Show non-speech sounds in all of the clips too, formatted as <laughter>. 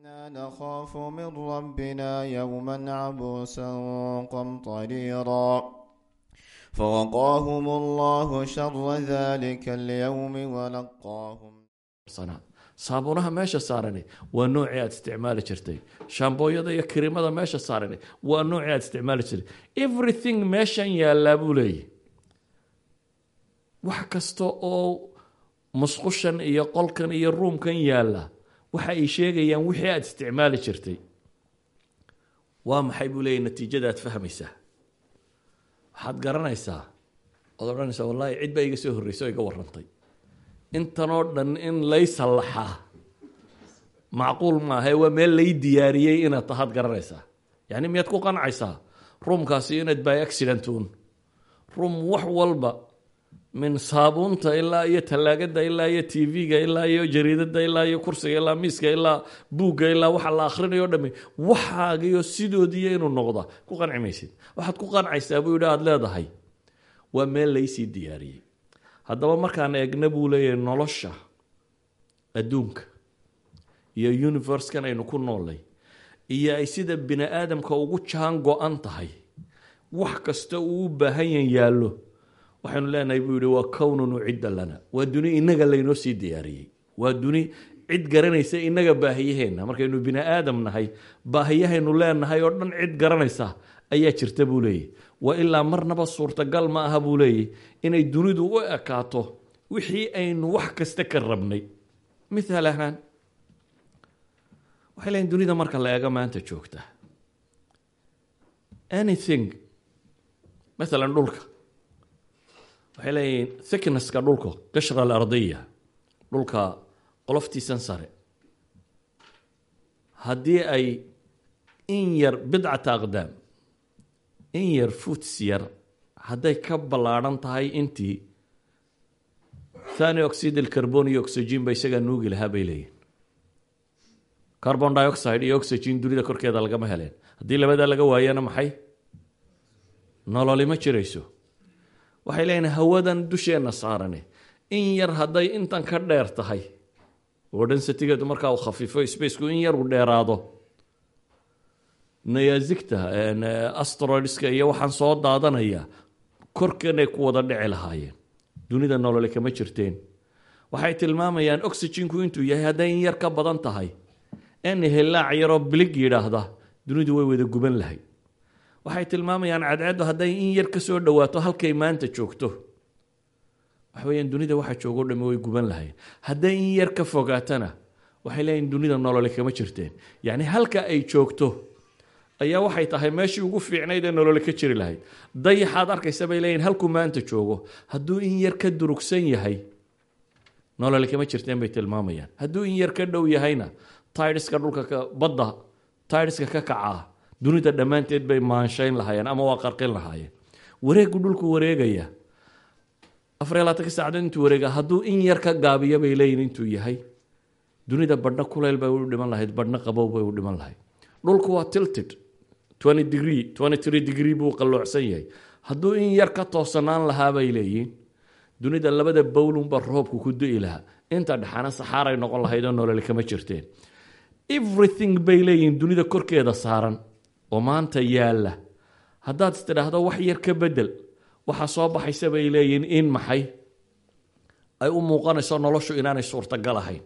إنا نخاف من ربنا يوما عبوسا قمطريرا. فوقاهم الله شر ذلك اليوم ولقاهم. saabuunaha meesha saarani waa noocii aad isticmaali jirtay shambooyada iyo kiriimada meesha saarani waa noocii aad isticmaali jirtay everything meeshan yaallaa buu leeyahy wax kasta oo musqushan iyo qolkan iyo ruumkan yaalla waxa ay sheegayaan wixii aad isticmaali jirtay. Waa maxay buu leeyahy natiijada aad fahmaysaa? Waxaad garanaysaa? Oad odhanaysaa wallaahi cid baa iga soo horreysay oo iga warrantay. Intanoo dhan in lay sallaxaa macquul maahae waa meel lay diyaariyey inaad tahaad garanaysaa. Yacni miyaad ku qancaysaa ruumkaasi inaad by accidentuun ruum wax walba min saabuunta ilaa iyo tallaagada ilaa iyo t v-ga ilaa iyo jariidada ilaa iyo kursiga ilaa miiska ilaa buugga ilaa waxa la akhrinayo o dhami waxaagiyo sidoodiiyo inuu noqda. Ku qanci maysid waxaad ku qancaysaa buu yidhi aada leedahay. Waa meel laysii diyaariyey. Haddaba markaan eegna buu leeyahay nolosha adduunka iyo universekan aynu ku noolnay iyo ay sida bini aadamka ugu jaan go-an tahay. Wax kasta uu u baahan yan yaallo waxaynu leenahay buu yihi waa kownun ucidda lana. Waa duni inaga laynoo sii diyaariyey. Waa duni cid garanaysa inaga baahiyaheenna. Markaynu bini aadam nahay baahiyahaynu leenahay oo dhan cid garanaysa ayaa jirta buu leeyahy. Waa ilaa marnaba suurtagal ma aha buu leeyahy inay dunidu u ekaato wixii aynu wax kasta ka rabnay. Mithaal ahaan waxay leeyiin dunida marka la eego maanta joogta. Anything mathalan dhulka waxay leeyihiin thicknesska dhulka qishra alardiya dhulka qoloftiisan sare. Haddii ay in yar bidcata aqdaam in yar foots yar hadday ka ballaadhan tahay intii thani oxide alcarbon iyo oxygen ba isagaa nuugi lahaa bay leeyihiin carbon dioxide iyo oxygen dunida korkeeda lagama heleen. Haddii labadaa laga waayana maxay? Nololi ma jirayso waxay leeyihiin hawadan dusheenna saarane in yar hadday intan ka dheer tahay. Oo densitigeedu markaa uu khafiifo spaceku in yar uu dheeraado. Nayazigta asteroidska iyo waxaan soo daadanaya korkanay ku wada dhici lahaayeen. Dunida nolole kama jirteen. Waxay tilmaamayaan oxyginku intuu yahay hadday in yar ka badan tahay. En helaac yaroo bilig yidhaahda dunidu way wada guban lahayd waxay tilmaamayaan cadceeddu hadday in yar ka soo dhowaato halkay maanta joogto. Waxa weyaan dunida waxa joogo dhami way guban lahayd hadday in yar ka fogaatana waxay leeyihiin dunida nolole kama jirteen. Yacni halka ay joogto ayaa waxay tahay meeshii ugu fiicnayd ee nolole ka jiri lahayd. Dayaxaad arkaysa bay leeyihiin halkuu maanta joogo hadduu in yar ka durugsan yahay nolole kama jirteen bay tilmaamayaan. Hadduu in yar ka dhow yahayna tidska dhulka badda tidska ka kacaa dunida dhammaanteed bay maanshayn lahaayeen ama waa qarqin lahaayeen. Wareegu dhulku wareegaya. Afariy labaatanka saacdood intuu wareega hadduu in yar ka gaabiyo bay leeyihiin intuu yahay. Dunida badhna kuleyl bay u dhiman lahayd badhna qabow bay u dhiman lahayd. Dhulku waa tilted. Twenty degree twenty three degree buu qalloocsan yahay. Hadduu in yar ka toosanaan lahaa bay leeyihiin dunida labada bowlunba roobku ku du'i lahaa. Inta dhexana saxaaray noqon lahayd oo nolole kama jirteen. Everything bay leeyihiin dunida korkeeda saaran oo maanta yaalla. Haddaad is tidhaahdo wax yar ka bedel waxaa soo baxaysa bay leeyihiin in maxay? Ay u muuqanayso noloshu inaanay suurtagal ahayn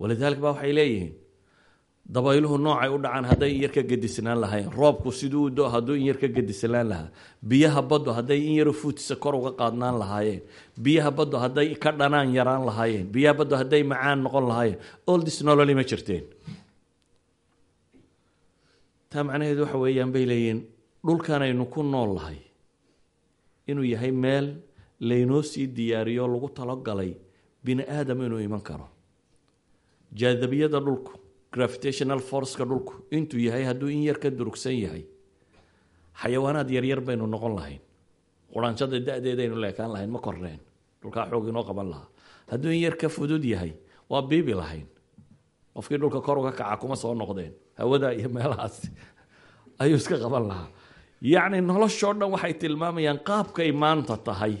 walidalik ba waxay leeyihiin dabayluhu noocay u dhacaan hadday in yar ka gedisnaan lahayn. Roobku siduu do hadduu in yar ka gedisnaan lahaa. Biyaha baddu hadday in yaro fuutisa kor uga qaadnaan lahaayeen. Biyaha baddu hadday ka dhanaan yaraan lahaayeen. Biyaha baddu hadday macaan noqon lahaayeen. Oldis nololi ma jirteen taa macnaheedu waxa weeyaan bay leeyihiin dhulkanaynu ku nool lahay inuu yahay meel laynoo sii diyaariyo lagu talogalay bini aadam inuu iman karo. Jaadabiyada dhulku gravitational forceka dhulku intuu yahay hadduu in yar ka durugsan yahay xayawaanaad yaryar baynu noqon lahayn. Quraanshada da-deedaynu leekaan lahayn ma korneen dhulkaa xoog inoo qaban lahaa. Hadduu in yar ka fudud yahay waa biibi lahayn. Qofkii dhulka kor uga kaca kuma soo noqdeen hawada iyo meelahaas ayuu iska qaban lahaa. Yacni noloshoo dhan waxay tilmaamayaan qaabkay maanta tahay.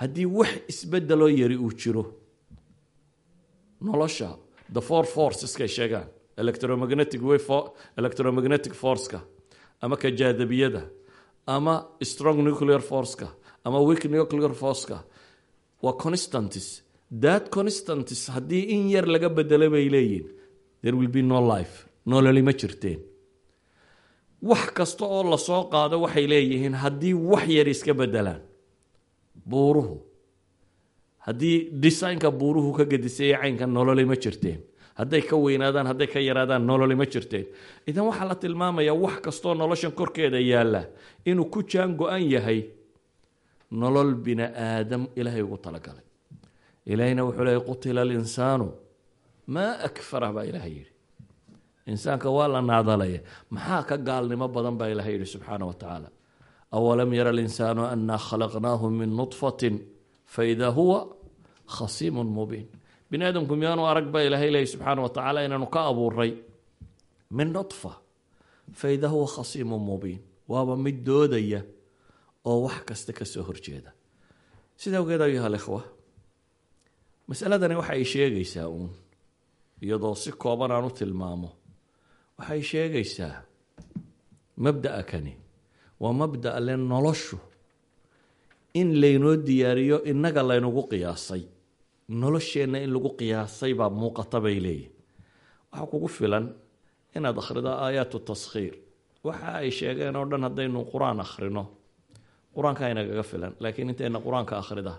Haddii wax isbedeloo yari uu jiro nolosha the four forceska sheegaan. Electromagnetic electromagnetic forceka ama ka jaadabiyada ama strong nuclear forceka ama weak nuclear forceka waa constantis that constantis haddii in yar laga bedelo bay leeyihiin there will be no life nololi ma jirteen. Wax kasta oo la soo qaado waxay leeyihiin haddii wax yar iska bedelaan buuruhu. Haddii designka buuruhu ka gedisaya caynka nololi ma jirteen. Hadday ka weynaadaan hadday ka yaraadaan nololi ma jirteen. Idan waxaa la tilmaamayaa wax kastoo noloshan korkeeda yaalla inuu ku jaan go-an yahay nolol bini aadam ilaahay ugu talagalay. Ilaahayna wuxuu leeyay qutila alinsaanu maa akfarah baa ilaahay yidhi insaanka waa la naadalaya. Maxaa ka gaalnimo badan baa ilahay yidhi subxaana wa tacaala. Awalam yara alinsaanu annaa khalaqnaahu min nudfatin faidaa huwa khasiimun mubiin. Bini aadamku miyaanu arag baa ilaahay leeyay subxaana wa tacaala inaanu ka abuuray min nudfa faidaa huwa khasiimun mubiin. Waaba mid doodaya oo wax kasta ka soo horjeeda. Sida awgeed ayuha alikhwa masaladani waxa ay sheegaysaa uun iyadoo si kooban aan u tilmaamo waxay sheegaysaa mabda'a kani waa mabda'a le noloshu in laynoo diyaariyo innaga laynagu qiyaasay. Nolosheenna in lagu qiyaasay baa muuqata bay leeyihiin waxaa kugu filan inaad akhrido aayaatu taskhiir waxa ay sheegeen oo dhan haddaynu qur'aan akhrino. Qur'aanka inagaga filan laakiin intayna qur'aanka akhrida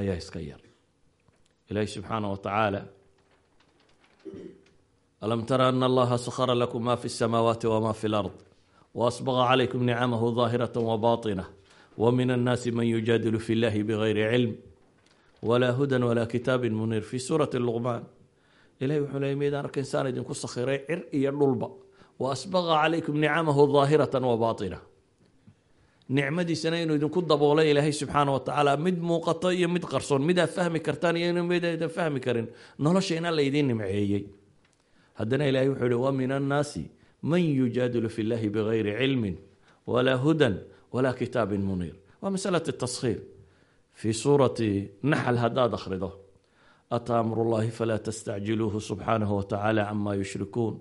ayaa iska yar. Ilaahi subxaana wa tacaala alam tara ana allaha sakhara lakum ma fi الsamaawaati wma fi اlard waasbaqa calaykum nicamahu daahiraة wabaطinة wmin annaasi man yujaadilu fi اllahi bgayri cilm wla hudan wla kitaabi muniir fi suurati luqmaan ilahi wuxuu leey maydaan arka insaan idinku sakhiray cir iyo dhulba waasbaqa calaykum nicamahu daahiraة wabaطinة nicmadiisana inuu idinku daboolay ilaahay subxaana wa tacaala mid muuqato iyo mid qarsoon midaad fahmi kartaan iyo midaydan fahmi karin noloshayna laydiin nimceeyey haddana ilaahay wuxuu yihi wa min annaasi man yujaadilu fi llahi bigayri cilmin walaa hudan walaa kitaabin muniir. Waa masalad tashiir fii suurati naxl haddaad akhrido ataa amru llahi falaa tastacjiluuhu subxaanahu watacaala cama yushrikuun.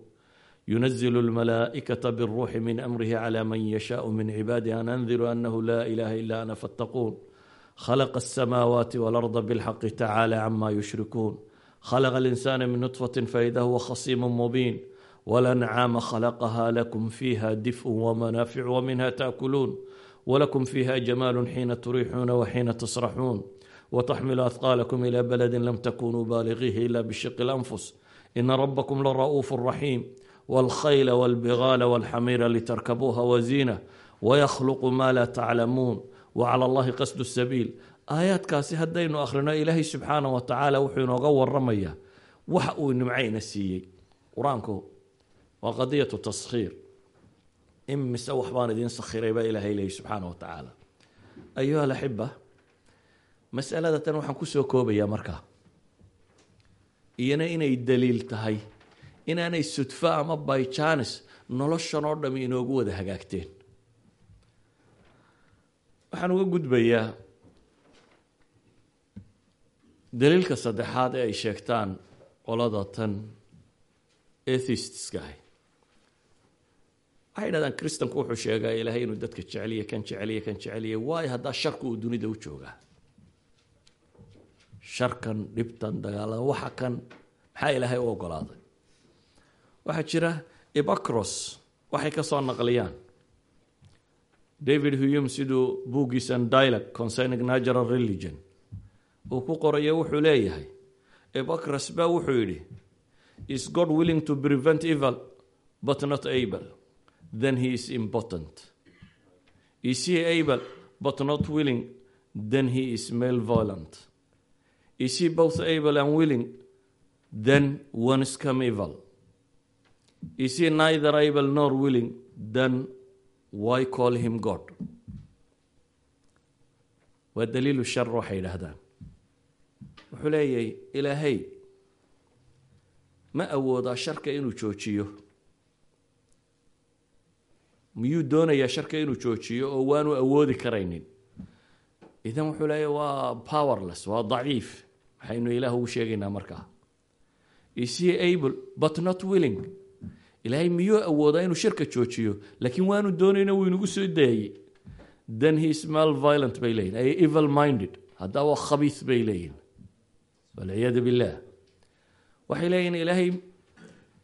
Yunazilu lmalaa'ikata biruuxi min amrihi cla man yashaau min cibaadihi an andiru anahu laa ilaha ila ana fattaquun. Khalaqa asamaawaati walarda bilxaqi tacaala cama yushrikuun. خلق الإنسان من نطفة فإذا هو خصيم مبين والأنعام خلقها لكم فيها دفء ومنافع ومنها تأكلون ولكم فيها جمال حين تريحون وحين تسرحون وتحمل أثقالكم إلى بلد لم تكونوا بالغيه إلا بشق الأنفس إن ربكم لرؤوف رحيم والخيل والبغال والحمير لتركبوها وزينة ويخلق ما لا تعلمون وعلى الله قصد السبيل aayaadkaasi haddaynu akhrino ilaahay subxaana wa tacaala wuxuu inooga waramayaa waxa uu nimcayna siiyey. Qur'aanku waa qadiyatu taskhiir. Imise wax baan idiin sakhiray baa ilaahay leeyay subxaana wa tacaala. Ayuha alaxiba masalada tan waxaan ku soo koobayaa markaa. Iyana inay daliil tahay inaanay sudfo ama byjanis noloshan oo dhami inoogu wada hagaagteen. Waxaan uga gudbayaa daliilka saddexaad ee ay sheegtaan qolada tan atheistiska ahy waxay yidhahdaan kristanku wuxuu sheegaa ilaahay inuu dadka jeceliya kan jeceliya kan jeceliya waayo haddaa sharku uu dunida u joogaa. Sharkan dhibtan dagaalada waxa kan maxaa ilaahay u ogolaaday? Waxaa jira ibacros waxay ka soo naqliyaan. David huyum siduu buuggiisan dialog concerning natural religion uu ku qorayo wuxuu leeyahay. Ibacros baa wuxuu yidhi is god willing to prevent evil but not able? Then he is impotent is he able but not willing? Then he is malevolent. Is he both able and willing? Then one is come evil. Is he neither able nor willing? Then why call him god? Waa daliilu shar waxay wuxuu leeyahay ilaahay ma awoodaa sharka inuu joojiyo? Miyuu doonayaa sharka inuu joojiyo oo waanu awoodi karaynin? Idan wuxuu leeyahy waa powerless waa daciif. Waxaynu ilaah ugu sheegaynaa markaa. Is he able but not willing? Ilaahay miyuu awoodaa inuu shirka joojiyo? Laakiin waanu doonayna wuu inagu soo daayey. Then he mal violent bay leeyihiin ay evil minded haddaa waa khabiis bay leeyihiin walciyaadu billah waxay leeyihiin ilaahay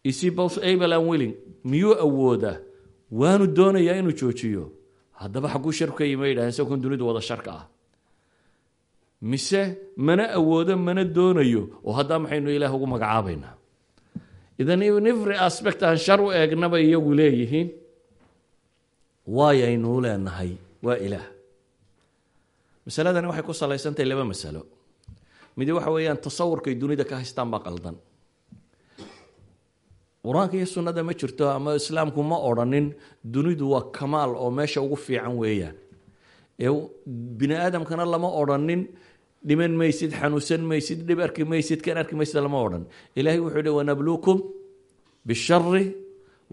is he both able and willing miyuu awoodaa waanu doonayaa inuu joojiyo haddaba xagguu shar ka yima isagoon dunidu wada sharka ah mise mana awoodo mana doonayo oo haddaa maxaynu ilaah ugu magacaabaynaa idan in every aspect aan shar u eegnaba iyagu leeyihiin waayaynuu leenahay waa ilaah masaladani waxay ku salaysantahay laba masalo midi waxa weeyaan tasawurkay dunida ka haystaan baa qaldan. Qur'aanka iyo sunnada ma jirto ama islaamku ma odrhanin dunidu waa kamaal oo meesha ugu fiican weeyaan. Ee bini aadamkana lama odrhanin dhiman maysid xanuunsan maysid dhib arki maysid kan arki maysid lama odhan. Ilaahay wuxuu yihi wanabluukum bishari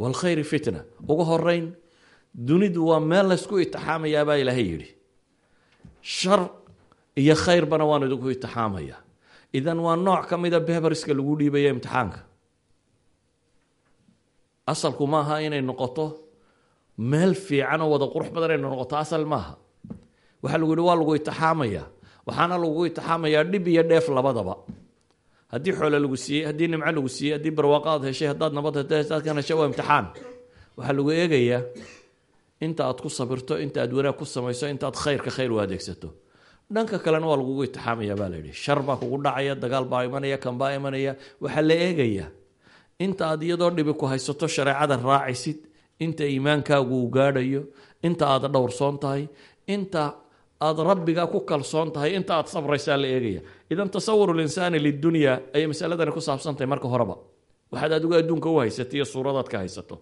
waalkhayri fitna. Ugu horeyn dunidu waa meel laysku itixaamayaabaa ilaahay yidhi. Shar iyo khayrbana waan idinku itixaamaya idan waa nooc ka mida beberska lagu dhiibaya imtixaanka. Asalku maaha inay noqoto meel fiican oo wada qurux badan inay noqoto asal maaha. Waxaa lagu yihi waa lagu itixaamaya waxaana lagu itixaamayaa dhib iyo dheef labadaba. Haddii xoole lagu siiyey haddii nimco lagu siiyey haddii barwaaqaad heshay haddaad nabad hadaadkan heshay waa imtixaan. Waxaa lagu eegayaa inta aad ku sabirto inta aad wanaag ku samayso inta aad khayrka khayr u adeegsato dhanka kalena waa lagugu itixaamaya baa la yidhi shar baa kugu dhacaya dagaal baa imanaya kan baa imanaya. Waxaa la eegayaa inta aad iyadoo dhibi ku haysato shareecada raacisid inta iimaankaagu uu gaadhayo inta aad dhowrsoon tahay inta aad rabbiga ku kalsoon tahay inta aad sabraysaa la eegaya. Idan tasawur linsaani lidunya ayay masaladani ku saabsantahay marka horeba. Waxaad adigu adduunka u haysato iyo suuradaad ka haysato.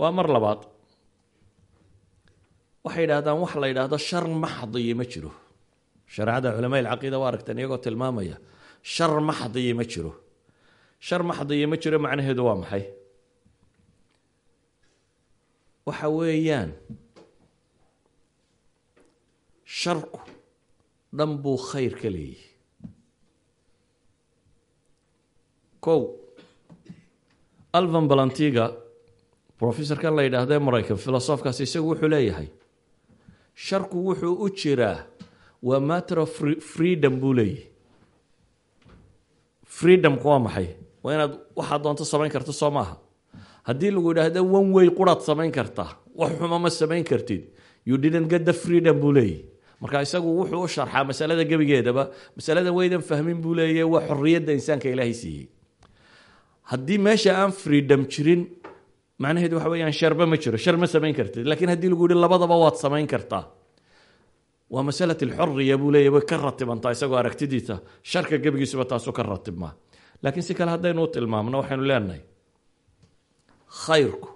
Waa mar labaad. Waxay yidhahdaan wax la yidhaahdo shar maxdiyi ma jiro shareecada culamaa ilcaqiida waa aragteen iyagoo tilmaamaya shar maxdiyi ma jiro. Shar maxdiyi ma jiro macnaheedu waa maxay? Waxa weeyaan sharku dhan buu khayr ka leeyahy kow alvan balantiga professorkan la yidhaahdee maraykan filosofkaas isagu wuxuu leeyahay sharku wuxuu u jiraa waa matter of freedom buu leeyahy. Freedomku waa maxay? Waa inaad waxaad doonto samayn karto soo maaha. Haddii lagu yidhaahdo one way quraad samayn kartaa wax xuma ma samayn kartid. You didn't get the freedom buu leeyahy. Marka isagu wuxuu u sharxaa masalada gebigeedaba masalada waydan fahmin buu leeyahy waa xorriyadda insaanka ilaahay siiyey. Haddii meesha aan freedom jirin macnaheedu waxa weyaan sharba ma jiro shar ma samayn kartid. Lakiin haddii lagu yihi labadaba waad samayn kartaa waa masalat alxoriya buu leeyahy way ka ratibantaa isagoo aragtidiisa. Sharka gebigiisuba taasu ka ratibmaa laakiin si kale haddaynu u tilmaamno waxaynu leenahay khayrku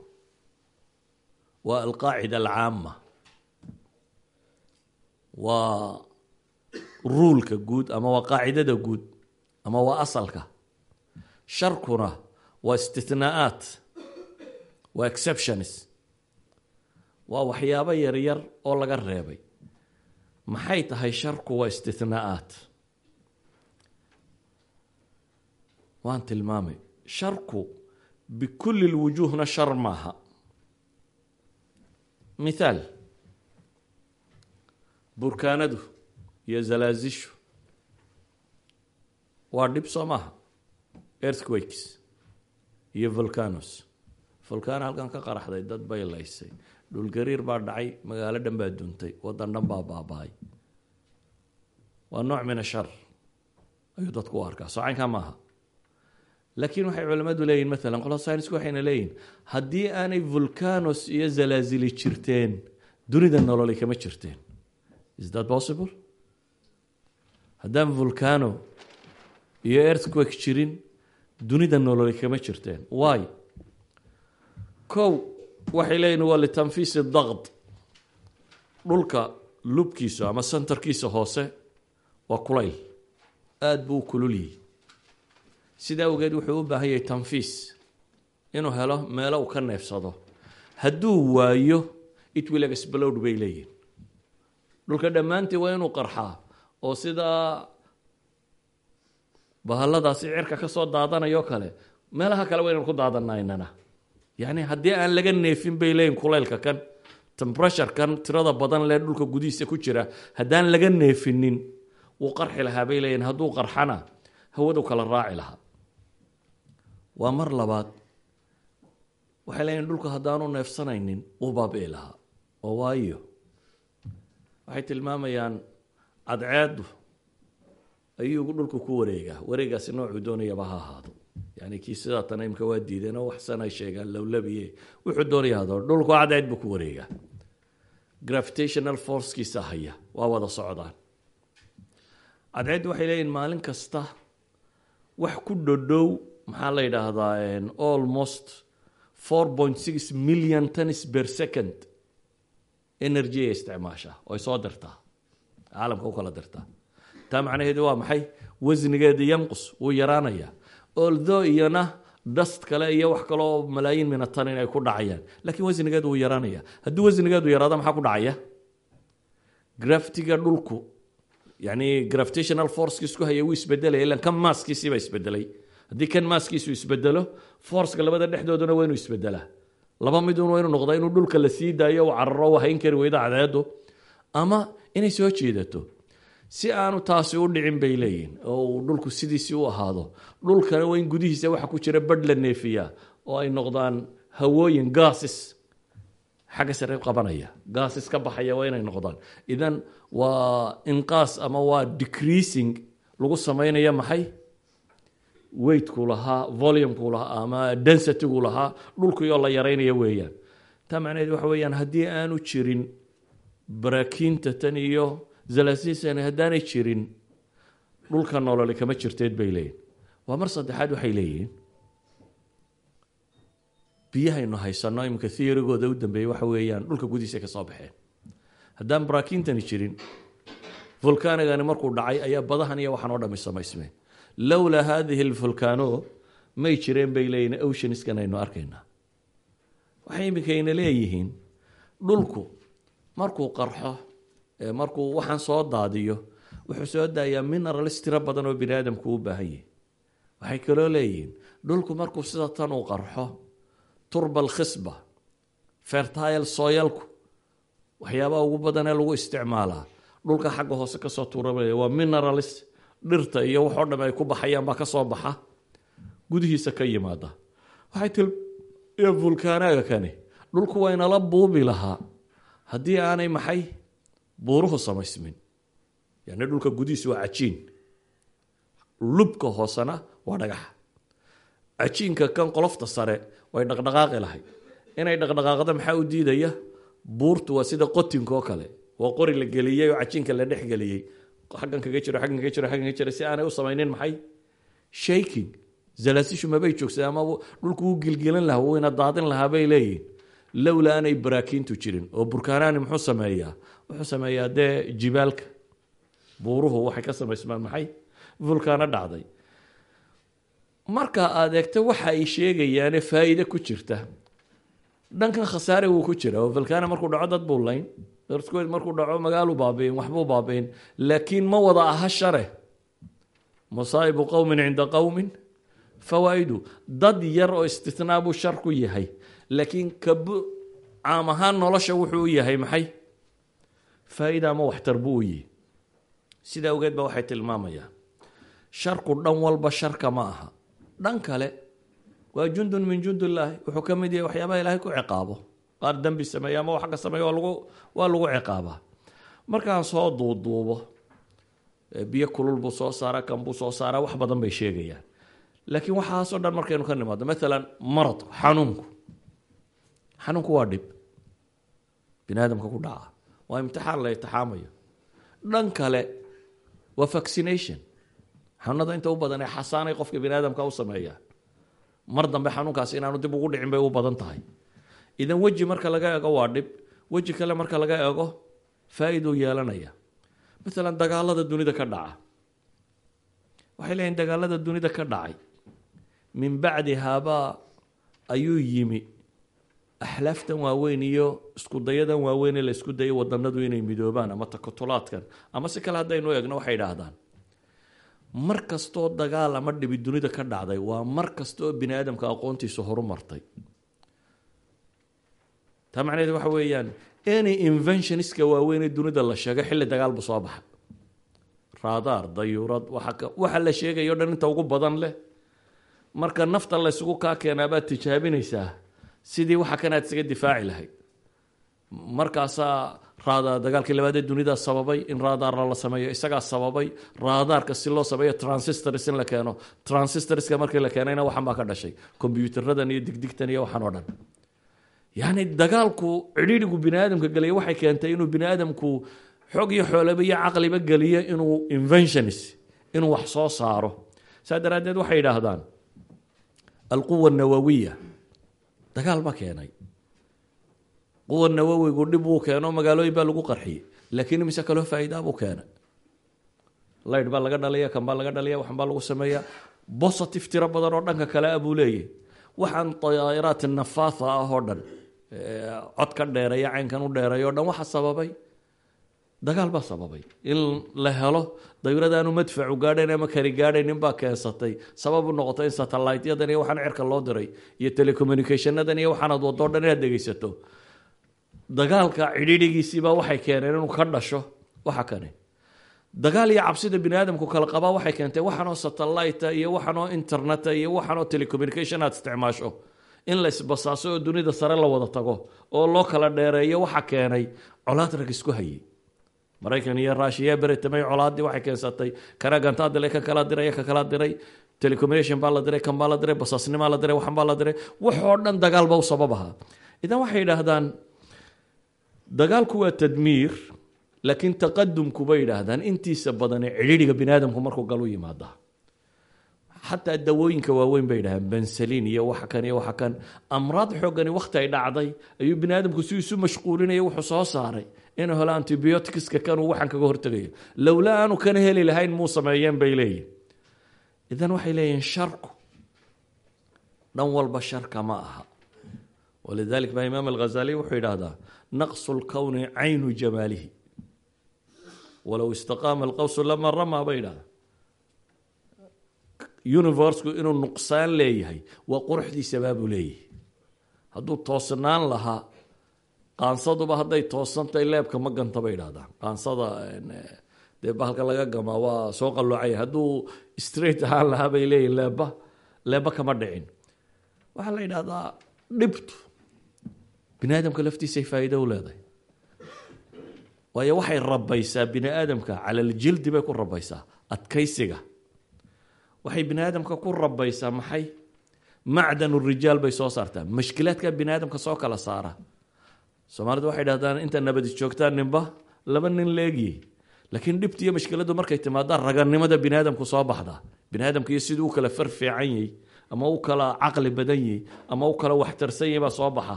waa alqaacida alcaama waa ruulka guud ama waa qaacidada guud ama waa asalka. Sharkuna waa istithnaaat waa exceptions waa waxyaabo yaryar oo laga reebay maxay tahay sharku waa istithnaaat waan tilmaamay. Sharku bikulli lwujuuhna shar maaha. Mithaal burkaanadu iyo zalaazishu waa dhib soo maaha. Earthquakes iyo volcanos volcano halkan ka qaraxday dad bay laysay dhulgariir baa dhacay magaalo dhan baa duntay waddan dhan baa baaba-ay. Waa nooc min ashar ayuu dadku u arkaa. Socaynkaa maaha. Laakiin waxay culimmadu leeyihiin maalan qolo synisku waxayna leeyihiin haddii aanay volcanos iyo zalaazili jirteen dunida nololi kama jirteen. Is that possible? Haddaan volcano iyo earthquake jirin dunida nololi kama jirteen. Why? Kow waxay leeyihiin waa litanfiisi daqd dhulka lubkiisa ama sentarkiisa hoose waa kulayl. Aada buu u kululyihi sidaa awgeed wuxuu u baahan yahay tanfiis. Inuu helo meelo uu ka neefsado. Hadduu waayo it will explode bay leeyihiin dhulka dhammaantii waa inuu qarxaa oo sidaa bahalladaasi cirka ka soo daadanayoo kale meelaha kale waynaan ku daadanaynana yacni haddii aan laga neefin bay leeyihiin kulaylka kan tembraturekan tirada badan lee dhulka gudihiisa ku jira haddaan laga neefinin wuu qarxi lahaa bay leeyihiin hadduu qarxana hawadu kala raaci lahaa. Waa mar labaad waxay leeyihiin dhulka haddaanu neefsanaynin wuu baabi'i lahaa. Oo waayo. Waxay tilmaamayaan cadceeddu ayuu dhulku ku wareegaa. Wareegaasi noocuu doonayaba ha ahaado yani kii imka waa diideen oo waxsan sheegaan lowlabiye wuxuu doonaya dhulku cadceed buu ku wareegaa. Gravitational forcekiisa haya waa wada socdaan. Cadceeddu waxay leeyihiin maalin kasta wax ku dhodhow maxaa la yidhaahdaa almost four point six million tons per second energy ay isticmaashaa oo ay soo dirtaa caalamka u kala dirtaa taa macnaheedu waa maxay? Wasnigeeda yanqus wuu yaraanayaa oltho iyana dast kale iyo wax kaloo malaayiin minatan inay ku dhacayaan. Lakiin wasnigeedu wuu yaraanaya haddii wasnigeedu yaraado maxaa ku dhacaya? Graftiga dhulku yani gravitational forceki isku haya wuu isbedelaya ilan kan maaskiisiiba isbedelay. Haddii kan maaskiisu isbedelo forceka labada dhexdooduna waa isbedelaa. Laba midun waa noqdaa inuu dhulka la sii daayo u cararo hayn kari weydo cadceedu ama inay soo jeedato si aanu taasi u dhicin bay leeyihiin oo uu dhulku sidiisii u ahaado. Dhulkana waa in gudihiisa waxa ku jira badh la neefiyaa oo ay noqdaan hawooyin gases xagga sare qabanaya. Gases ka baxaya waa inay noqdaan. Idan waa inqaas ama waa decreasing lagu sameynaya maxay? Weightku lahaa volumku lahaa ama densitygu lahaa. Dhulkii oo la yaraynaya weeyaan. Taa macnaheed waxa weeyaan haddii aanu jirin baraakiinta tan iyo zalasiisan haddaanay jirin dhulka nololi kama jirteed bay leeyihiin waa mar saddexaad waxay leeyihiin biyahaynu haysano iminka theorigooda u dambeeyey waxa weeyaan dhulka gudihiisa ka soo baxeen. Haddaan baraakiintani jirin volkanigani markuu dhacay ayaa badahan iyo waxaan oo dhami samaysmeen. Lowlaa haadihi lvolcano may jireen bay leeyihiin oceaniskan aynu arkaynaa waxay iminkayna leeyihiin dhulku markuu qarxo markuu waxaan soo daadiyo wuxuu soo daayaa minerals tiro badan oo bini aadamku u baahan yahi waxay kaloo leeyihiin dhulku markuu sida tan uu qarxo turbal khisba fertile soyalku waxyaabaha ugu badanee lagu isticmaalaa. Dhulka xagga hoose ka soo tuurabaya waa minerals dhirta iyo waxoo dham ay ku baxayaan baa ka soo baxa gudihiisa ka yimaada. Waxay til vulkaanaga kani dhulku waa inala buubi lahaa. Haddii aanay maxay buuruhu samaysmin yani dhulka gudihiisa waa cajiin lubka hoosena waa dhagax. Cajiinka kan qolofta sare way dhaqdhaqaaqi lahayd. Inay dhaqdhaqaaqda maxaa u diidaya? Buurtu waa sida qotinka oo kale. Waa qori la geliyey oo cajiinka la dhex geliyey. Xaggan kaga jiro aggan kaga jiro aggan kaga jiro. Si aanay u samaynin maxay? Shaking. Zalaasishu mabay joogsa ama dhulku wuu gilgilan lahaa wayna daadin lahaa bay leeyihiin lowla aanay baraakiintu jirin oo burkaanaani muxuu sameeyaa? Wuxuu sameeyaa dee jibaalka. Buuruhu waxay ka samaysmaan maxay? Vulkaano dhacday. Marka aad eegto waxa ay sheegayaane faa'iide ku jirta. Dhankan khasaare wuu ku jira oo vulkaana markuu dhaco dad buu layn. Earthquake markuu dhaco magaalu baabi'in waxbuu baabi'in. Laakiin ma wada aha share. Masaa'ibu qowmin cinda qowmin fawaa'idu dad yar oo istisnaa buu shar ku yahay laakiin kabu caam ahaan nolosha wuxuu yahay maxay? Faa'iida ama waxtar buu u yihi sidaa ogeed waxay tilmaamayaan. Sharku dhan walba sharka ma aha. Dhan kale waa jundun min jund illaahi wuxuu ka mid yahay waxyaabaha ilaahay ku ciqaabo. Qaar dembi sameeya ama wax ka sameeya waa lagu ciqaabaa. Markaan soo duuduubo biyo kulul buu soo saara kan buu soo saaraa wax badan bay sheegayaan. Laakiin waxaasoo dhan markaynu ka nimaado maalan marad xanuunku xanuunku waa dhib. Bini aadamka ku dhaca. Waa imtixaan la itixaamayo dhan kale waa vaccination. Xanuunada inta u badan ee xasaanay qofka bini aadamka u sameeyaa mar dambe xanuunkaasi inaanu dib ugu dhicin bay u badan tahay. Idan weji marka laga ego waa dhib. Weji kale marka laga ego faa-iduu yeelanaya. Maalan dagaalada dunida ka dhaca. Waxay leeyihiin dagaalada dunida ka dhacay. Min bacdi haabaa ayuu yimi axlaaftan waaweyn iyo isku dayadan waaweyn ee la isku dayo wadanadu inay midoobaan ama takotulaadkan ama si kale haddaynu eegno waxay idhaahdaan mar kastoo dagaal ama dhibi dunida ka dhacday waa mar kasta oo bini aadamka aqoontiisu horumartay taa macnaheed waxa weeyaan any inventionska waaweyn ee dunida la sheegay xilli dagaal buu soo baxay raadaar dayuurad waxa la sheegayo dhan inta ugu badan leh marka nafta laysugu kaa keenaabaad tijaabinaysaa sidii waxa kanaad isaga difaaci lahayd markaasaa raada dagaalkii labaadee dunida sababay in raadaarna la sameeyo isagaa sababay raadaarka si loo sameeyo transistors in la keeno transistorska markii la keenayna waxan baa ka dhashay kombyutaradan iyo digdigtan iyo waxaan oo dhan. Yacni dagaalku cidhiidhigu bini aadamka gelaya waxay keentay inuu bini aadamku xog iyo xoolaba iyo caqliba geliyo inuu inventions inuu wax soo saaro. Saa daraaddeed waxay yidhaahdaan alquwa nawawiya dagaal ma keenay. Quwa nawowigu dhib wuu keeno magaalooyin baa lagu qarxiyey laakiin mise kaloo faa'iidaa buu keenay. Light baa laga dhalaya kan baa laga dhalaya waxan baa lagu sameeyaa positive tiro badan oo dhanka kale ah buu leeyahy waxaan dayaaraat nafaatha ah oo dhan cod ka dheereeya caynkan u dheereeya o dhan waxa sababay dagaal baa sababay? In la helo dawiradaanu madfacu gaadhayn ama kari gaadhaynin baa keensatay. Sabab u noqotay in satellityadan iyo waxaan cirka loo diray iyo telecommunicationadan iyo waxaanaad waddo o dhan inaad dhegeysato dagaalka cidhiidhigiisiibaa waxay keeneen inuu ka dhasho. Waxa kane dagaal iyo cabsida bini aadamku kala qabaa waxay keentay waxanoo satellita iyo waxanoo interneta iyo waxanoo telecommunication aad isticmaasho. In la isbasaaso oo dunida sare la wada tago oo loo kala dheereeyo waxa keenay colaad rag isku hayay maraykan iyo rushia beritamay colaadii waxay keensatay. Kana gantaa dilay ka kala diray ka kala diray. Telecommunication baa la diray kan la diray basaasnimaa la diray waxan baa la diray. Waxoo dhan dagaal u sabab idan waxay yidhaahdaan dagaalku waa tadmiir laakiin taqadumku bay yidhaahdaan. Intiisa badane cidhiidhiga bini markuu galu yimaada. Xataa dawooyinka waaweyn bay yidhahdaan bensalin iyo waxa kan iyo waxa kan. Amraad xoogani wakhti ay dhacday ayuu bini si isu mashquulinaya wuxuu soo saaray inuu helo antibioticska kanuu waxan kaga hortegayo. Lowla aanu kana heli lahayn muu sameeyeen bay leeyihiin idan waxay leeyihiin sharku. Dhan walba sharka ma aha. Walidalik baa imaam alghazali wuxuu yidhaahdaa naqsu lkowni caynu jamaalihi. Walow istaqaama alqawsu lama ramaa bay yidhahdaa universku inuu nuqsaan leeyahay waa quruxdiisabaa buu leeyahay. Hadduu toosnaan lahaa qaansaduba hadday toosantahay leebka ma ganta bay yidhahdaan qaansada dee bahalka laga gamaa waa soo qalloocaya hadduu straight ahaan lahaa bay leeyihiin leeba leeba kama dhicin. Waxaa la yidhahdaa dhibtu. Bini aadamka laftiisay faa'iido u leedahay. Waayo waxay rabaysaa bini aadamka calaljildi bay ku rabaysaa adkaysiga. Waxay bini aadamka ku rabaysaa maxay? Macdan rijaal bay soo saartaa. Mashkilaadka bini aadamka soo kala saara soomaalidu waxay dhahdaan inta nabadi joogtaan ninba laba nin leegiyey laakiin dhibti iyo mashkiladu markay timaadaan raganimada bini aadamku soo baxda. Bini aadamka iyo siduu u kala far fiican yahy ama u kala caqli badan yahy ama u kala waxtarsan yahy baa soo baxa.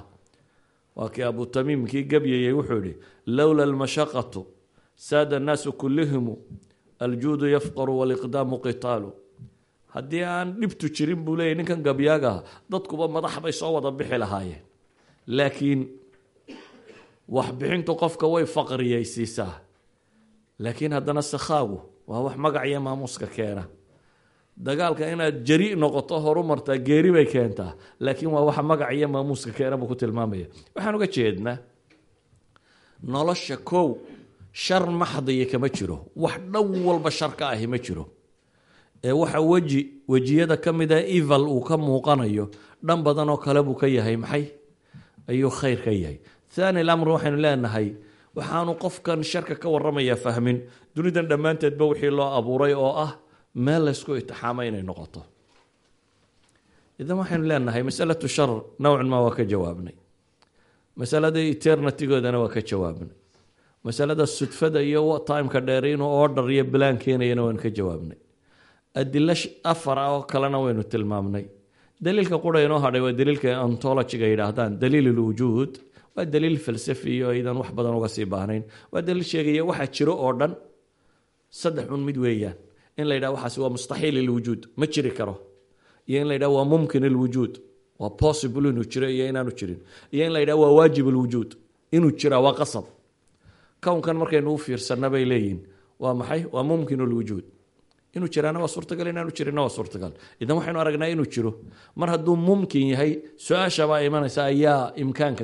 Waa kii abu tamiim kii gabyayey wuxuu yihi lowla almashaqatu saada annaasu kullihimu aljuudu yafqaru waliqdaamu qitaalu. Haddii aan dhibtu jirin buu leeyay ninkan gabyaaga ah dadkuba madax bay soo wada bixi lahaayeen. Laakiin waxbixintu qofka way faqriyaysiisaa laakiin haddana sakhaagu waa wax magac iyo maamuuska keena. Dagaalka inaad jari noqoto horu martaa geeri bay keentaa. Laakiin waa waxa magac iyo maamuuska keena buu ku tilmaamaya. Waxaan uga jeednaa nolosha kow shar maxdiya kama jiro. Wax dhan walba shar ka ahi ma jiro. Ee waxa weji wejiyada ka mid a eval uu ka muuqanayo dhan badan oo kale buu ka yahay maxay? Ayuu khayr ka yahay thani lamr waxaynu leenahay waxaanu qofkan sharka ka waramayaa fahmin. Dunidan dhammaanteedba wixii loo abuuray oo ah meel laysku itixaamo inay noqoto. Idan waxaynu leenahay masalatu shar nowcan ma waa ka jawaabnay. Masalada eternitygoodana waa ka jawaabnay. Masalada sudfada iyo timeka dheer inuu order iyo bilaan keenayana waan ka jawaabnay. Adilo afar ah oo kalena waynu tilmaamnay. Daliilka qura inoo hadhay waa daliilka ontologiga yidhaahdaan daliil lwujuud waa daliil falsafi iyo aydan wax badan uga sii baahnayn. Waa daliil sheegaya waxaa jiro oo dhan saddex un mid weeyaan. In la yidhaha waxaasi waa mustaxiil ilwujuud ma jiri karo. Iyo in la yidhaha waa mumkin ilwujuud waa possible inuu jiro iyo inaanu jirin. Iyo in la yidhaha waa waajib ilwujuud inuu jiraa waa qasab. Kownkan markaynu u fiirsanna bay leeyihiin waa maxay? Waa mumkin lwujuud inuu jiraana waa suurtagal inaanu jirina waa suurtagal. Idan waxaynu aragnaa inuu jiro mar hadduu mumkin yahay su'aashabaa imanaysa ayaa imkaanka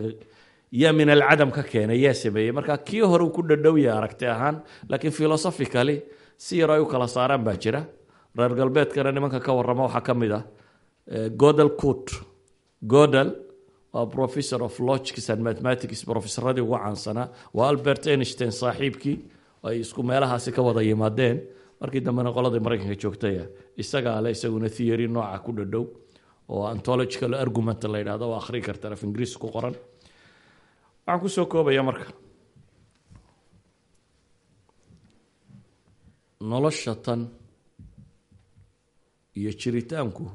yaa min alcadam ka keenay yaa sameeyey marka kii hore uu ku dhadhowya aragti ahaan laakiin philosophically si yaro kala saaraan baa jira. Reer galbeedkana nimanka ka warrama waxaa ka ah godel coot godel waa professor of logics and mathematics professoradii ugu caansanaa waa albert einstein saaxiibkii ay isku meelahaasi ka wada yimaadeen. Markii dambena qoladii maraykanka joogtaya isagaa le isaguna theory nooca ku dhadhow oo antological argument la yidhahdo waa akhrii kartaan af ingiriis ku qoran waxaan ku soo koobaya marka nolosha tan iyo jiritaanku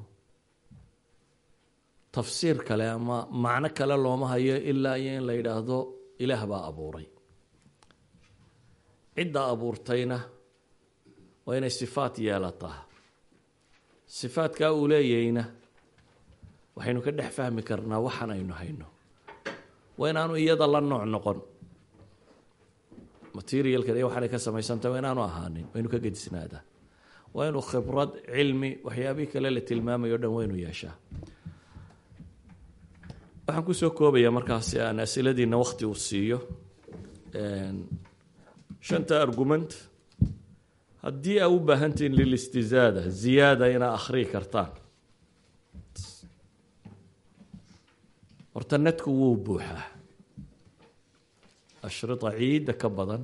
tafsiir kale ama macno kale looma hayo ilaa iyo in la yidhaahdo ilaah baa abuuray. Cidda abuurtayna waa inay sifaat yeelataa. Sifaatkaa uu leeyahayna waxaynu ka dhex fahmi karnaa waxan aynu hayno waa inaanu iyada la nooc noqon. Materialkan iyo waxaanay ka samaysantahay waa inaanu ahaanin waynu ka gedisnaadaa waa inuu khibrad cilmi waxyaabihii kale la tilmaamayo o dhan waynu yeeshaa. Waxaan ku soo koobaya markaasi aan asiladiina wakti uu siiyo shanta argument. Haddii aa u baahantihin lilistizaada ziyaada inaa akhrii kartaan horta netku wuu buuxaa. Ashrita ciidda ka badan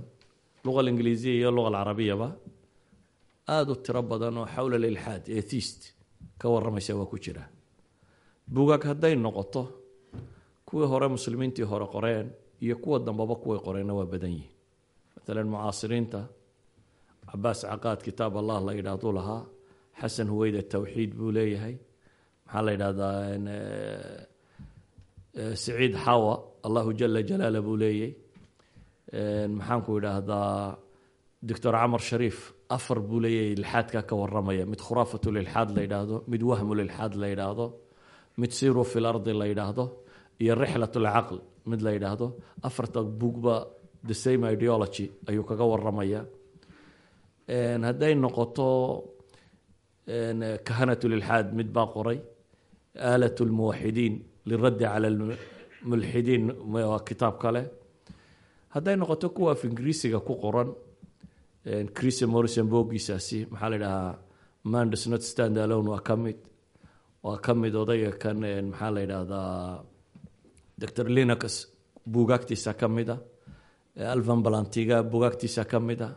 luga alingiliisiya iyo luga alcarabiyaba aada u tiro badan oo xowla lilxaad atheist ka warramaysa waa ku jira. Bugaag hadday noqoto kuwii hore muslimiintii hore qoreen iyo kuwa dambaba kuway qoreenna waa badan yihiin maalan mucaasiriinta cabaas caqaad kitaab allah la yidhahduu lahaa xasan huweyd tawxiid buu leeyahay. Maxaa la yidhahdaa saciid xawa allahu jala jalaala buu leeyay. Maxaanku idhaahdaa doctor camar shariif afar buu leeyahay ilxaadka ka waramaya mid khuraafatu lilxaad la yidhaahdo mid wahmu lilxaad la yidhaahdo mid siru fi lardi la yidhaahdo iyo rixlat lcaql mid la yidhaahdo. Afarta bugba the same ideology ayuu kaga waramaya hadday noqoto kahanat lilxaad mid liraddi cala lmulxidiin waa kitaab kale hadday noqoto kuwa af ingiriisiga ku qoran chris morrison boogiisaasi maxaa la idhahaa man does not stand alone waa ka waa ka odayga kan maxaa la yidhaahdaa doctor linux buugaagtiisa ka a alvan balantiga buugaagtiisa ka a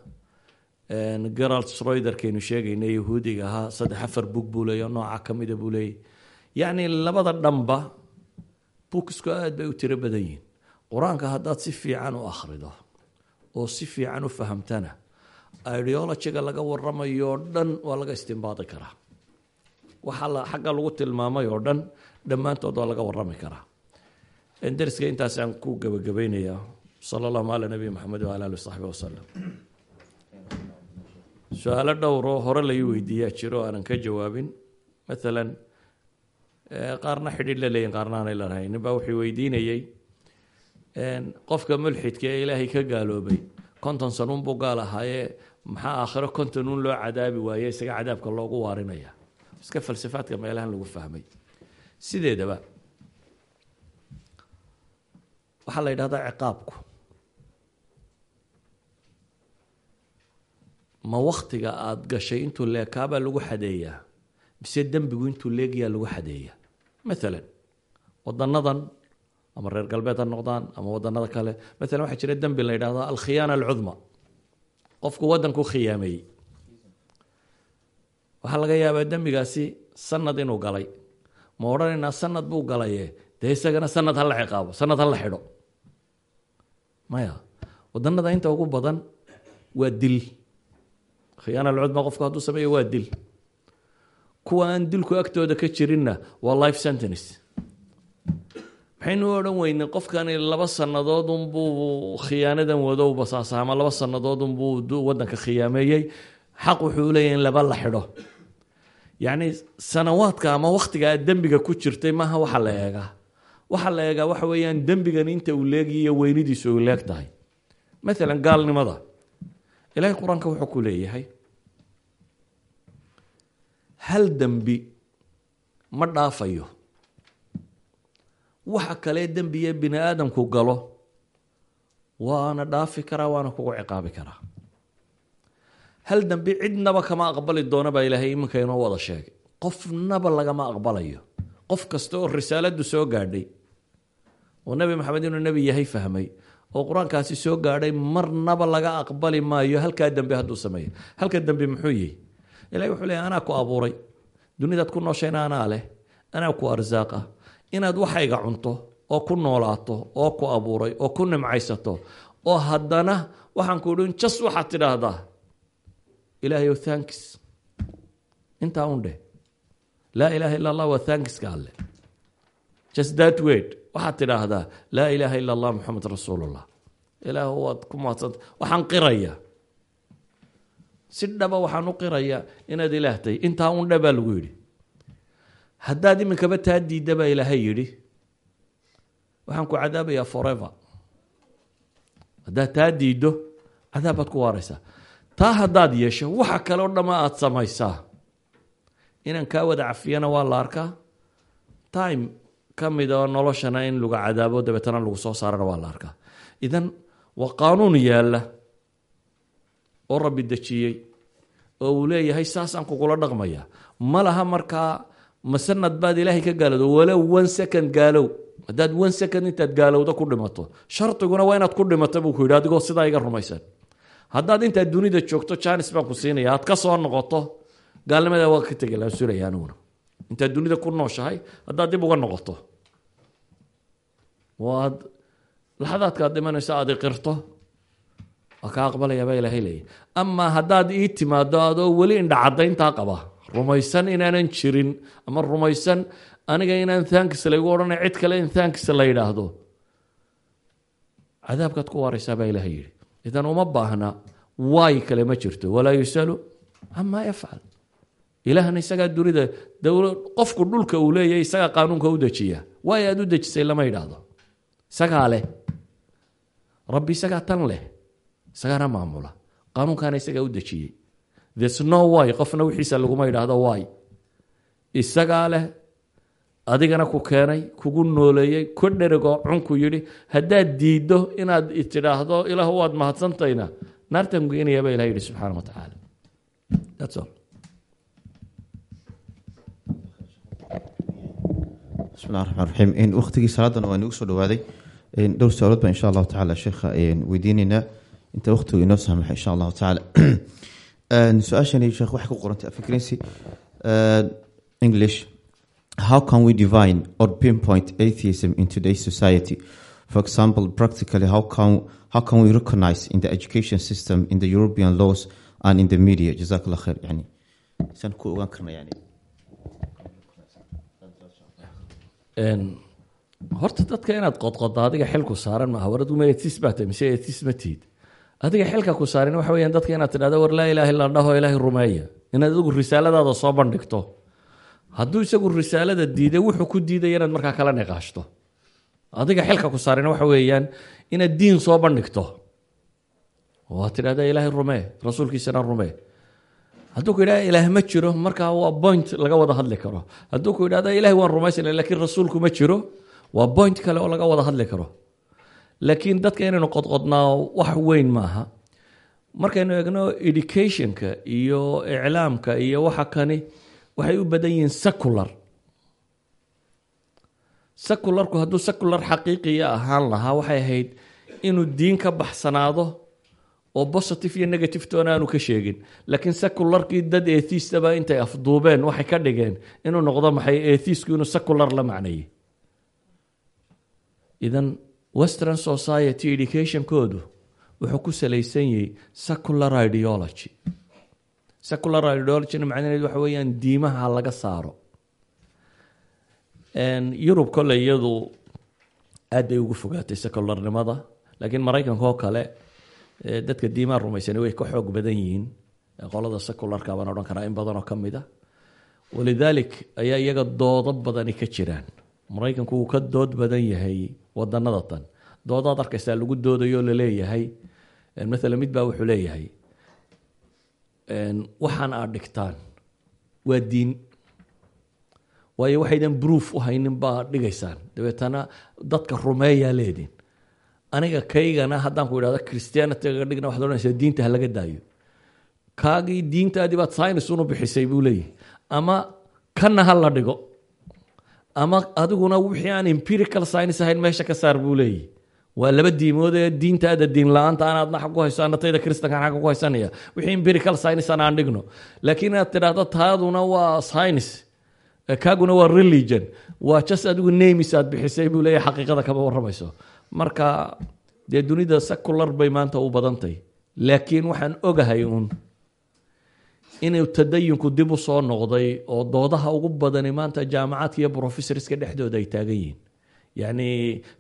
gerald sroiderkaynu sheegayna yahuudiga ahaa saddex afar bug buu leeya nooca ka buu leeyay yacni labada dhanba buukisku aada bay u tiro badan yihiin. Qur'aanka haddaad si fiican u akhrido oo si fiican u fahamtana ideologiga laga waramayo dhan waa laga istimbaadi karaa. Waxaa xagga lagu tilmaamay oo dhan dhammaantood waa laga warami karaa. Dariska intaasaan ku gebagabaynayaa sala allahu ala nabiy maxamed waala ali wasaxbi wasalam su'aalo dhowroo hore lai weydiiyaa jiro aanan ka jawaabin. Maalan qaarna xidhiidh la leeyihiin qaarna aanay lalahayn nin baa wuxuu weydiinayey qofka mulxidka ee ilaahay ka gaaloobay konton sanuunbuu gaal ahaayee maxaa aakhiro konton uun loo cadaabi waaye? Isaga cadaabka loogu waarinaya. Iska falsafaadka meelahan lagu fahmay. Sideedaba waxaa la yidhahdaa ciqaabku. Ma waktiga aada gashay intuu leekaabaa lagu xadeeyaa mise dembigu intuu leegyaa lagu xadeeyaa maalan wadanadan ama reer galbeed ha noqdaan ama wadanada kale. Maalan waxaa jira dembi la yidhahdo alkhiyaana alcudma. Qofku waddanku khiyaameeyey waxaa laga yaabaa dembigaasi sanad inuu galay. Ma odhanaynaa sanad buu galaye dee isagana sanad ha la ciqaabo sanad ha la xidho. Maya wadanada inta ugu badan waa dil. Khiyaana alcudma qofku hadduu sameeyo waa dil kuwa aan dilku agtooda ka jirinna waa life sentence. Maxaynu odhan weynay qofkani laba sannadood unbuu khiyaanadan wadow basaasa ama laba sannadood unbuu wadanka khiyaameeyey. Xaq wuxuu leeyahy in laba la xidho. Yacni sanawaadka ama wakhtiga aad dembiga ku jirtay maaha waxa la eegaa. Waxa la eegaa waxa weeyaan dembigan inta uu leegiyo iyo weynidiisu ay leeg tahay. Maalan gaalnimada. Ilaahay qur'aanka wuxuu ku leeyahay hal dembi ma dhaafayo. Waxa kalee dembiye bini aadamku galo waana dhaafi karaa waana kugu ciqaabi karaa. Hal dembi cidnaba kama aqbali doona baa ilaahay iminka inoo wada sheegay. Qofnaba lagama aqbalayo. Qof kasta oo risaaladu soo gaadhay oo nebi maxamed inuu nebi yahay fahmay oo qur'aankaasi soo gaadhay marnaba laga aqbali maayo halkaa dembi hadduu sameeyo. Halka dembi muxuu yihi ilahay wuxuu leeyahy anaa ku abuuray. Dunidaad ku nooshayna anaa leh. Anaa ku arsaaqa inaad waxayga cunto oo ku noolaato oo ku abuuray oo ku nimcaysato oo haddana waxaan ku idhi jas waxaad tidhaahdaa. Ilaahayow thankis intaa un dheh. Laa ilaaha illa allah waa thankiska alle just that word. Waxaad tidhaahdaa laa ilaaha illa allah muxamed rasuulullah. Ilaah waad ku maadsanta waxaan qirayaa si dhaba waxaan u qirayaa inaad ilaah tahay intaa un dhe baa lagu yidhi. Haddaad iminkaba taa diidda baa ilaahay yidhi waxaan ku cadaabayaa forever. Haddaad taa diiddo cadaab ku waaraysaa. Taa haddaad yeesho waxa kale o dhama aada samaysaa. Inaan kaa wada cafiyana waa la arkaa. Time ka mid oo noloshana in lagu cadaabo dabeetana lagu soo saarana waa la arkaa. Idan waa qaanuun yaalla oo rabbi dejiyey oo uu leeyahay saasaan kugula dhaqmaya. Ma laha markaa masanad baad ilaahay ka gaalowdo walow one second gaalow. Haddaad one second intaad gaalowdo ku dhimato. Shardiguna waa inaad ku dhimato buu ku yidhi adigoo sidaa iga rumaysan. Haddaad intaad dunida joogto janis baan ku siinaya. Aad ka soo noqoto gaalnimada waa ka tegi laan suraya aniguna. Intaad dunida ku nooshahay haddaad dib uga noqoto. Waad laxadaadkaad dhimanayso aad iqirto waa kaa aqbalaya baa ilaahay leeyahy amaa haddaad ii timaado adoo weli indhacadayntaa qaba rumaysan inaanan jirin ama rumaysan aniga inaan thankis laygu odhanay cid kale in thankis la yidhaahdo. Cadaabkaad ku waaraysaa baa ilaahay yidhi. Idan uma baahna waay kale ma jirto. Walaa yusalu camaa yafcal. Ilaahna isagaa dunida dowla qofku dhulka uu leeyahay isagaa qaanuunka u dejiya. Waay aad u dejisay lama yidhaahdo. Isagaa leh. Rabbi isagaa tan leh isagaana maamula. Qaanuunkana isagaa u dejiyey. Thesno way qofna wixiisa laguma yidhaahdo way isagaa leh adigana ku keenay kugu nooleeyey ku dherigoo cunku yidhi haddaad diiddo inaad tidhaahdo ilaah waad mahadsantayna naartan geenayaabaa ilah yidhi subxaana wa tacaala. Bismillahi raxmaan raxiim waqtigii salaadan oo nagu soo dhawaaday. Dhowr su'aalood baan insha allahu tacala sheekha weydiinaynaa inta waqtigu inoo saamaxo insha allahu tacaala <clears throat> su'aashani sheekh waxay ku qorantay afgrency english. How can we divine or pinpoint atheism in today's society? For example practically how can, how can we recognize in the education system in the european laws and in the media? Jazaak allah khair yani. Saan ku ogaan karna yani? Horta dadka inaad qodqodo adiga xilku saaran maaha war aduma etis baa tahay mise etis ma tihid? Adiga xilka ku saaran waxa weeyaan dadka inaad tidhahdo war laa ilaaha illa dhaho ilaahay rumeeya. Inaad adigu risaaladaada soo bandhigto. Hadduu isagu risaalada diiday wuxuu ku diidaya inaad markaa kala niqaashto. Adiga xilka ku saaran waxa weeyaan inaad diin soo bandhigto. Oo aad tidhahda ilaahay rumee rasuulkiisana rumee. Hadduu ku yidhahda ilaah ma jiro markaa waa point laga wada hadli karo. Hadduu ku yidhahda ilaah waan rumaysana laakiin rasuulku ma jiro. Waa point kale oo laga wada hadli karo laakiin dadka inaynu qodqodnaa wax weyn maaha. Markaynu eegno educationka iyo iclaamka iyo waxa kani waxay u badan yihiin secular. Secularku hadduu secular xaqiiqiya ahaan lahaa waxay ahayd inuu diin ka baxsanaado oo positive iyo negative toona aanu ka sheegin. Laakiin secularkii dad atheistaba intay afduubeen waxay ka dhigeen inuu noqdo maxay atheistku inuu secular la macneeyey idan western society educationkoodu wuxuu ku salaysan yahay secular ideology. Secular ideologyna macnaheedu waxa weeyaan diimaha laga saaro. Yurub kole iyadu aad bay ugu fogaatay secularnimada laakiin maraykanka oo kale dadka diimaha rumaysani way ka xoog badan yihiin. Qolada secularka baan odhan karaa in badan oo ka mid a walidaalik ayaa iyaga doodo badani ka jiraan. Maraykanku wuu ka dood badan yahay wadanada tan doodaad arkaysaa lagu doodayo la leeyahay maala mid baa wuxuu leeyahay. Waxaan aad dhigtaan. Waa diin. Waayo waxaydan proof u haynin baa dhigaysaan. Dabeetana dadka rumeeyaa leediin aniga kaygana haddaan ku idhahdo christianityga dhigna waxaad odhanaysaa diinta ha laga daayo. Kaagii diintaadii baad science unu bixisay buu leeyahy ama kana ha la dhigo ama adiguna wixii aan empirical science ahayn meesha ka saar buu leeyahy. Waa laba diimood ee diintaada diin la'aanta aan adna xag ku hayso anatayda ku haysanaya. Wixii empirical science aan aan dhigno. Laakiin inaad tidhaahdo taaduna waa science kaaguna waa religion. Waa just adigu namis aad bixisay buu leeyahy xaqiiqada kama waramayso marka dee dunida secular bay maanta u badantay. Laakiin waxaan ogahay uun inuu tadayunku dib u soo noqday oo doodaha ugu badani maanta jaamacaadka iyo professorska dhexdooda ay taagan yihiin. Yacni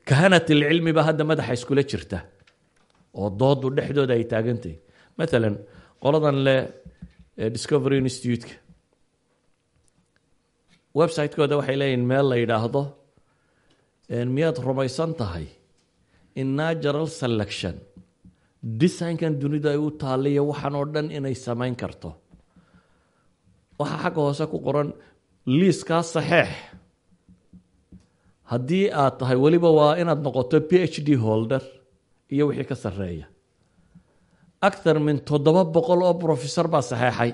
kahanat ilcilmi baa hadda madaxa iskula jirta oo doodu dhexdooda ay taagantahy maalan qoladan le discovery institute-ka. Website-kooda waxay leeyihiin meel la yidhaahdo miyaad rumaysan tahay in natural selection designkan dunida ay u taaliyo waxaan oo dhan inay samayn karto waxaa xagga hoose ku qoran liiskaa saxeex. Haddii aad tahay weliba waa inaad noqoto p h d holder iyo wixii ka sarreeya. Acthar min toddoba boqol oo professor baa saxeexay.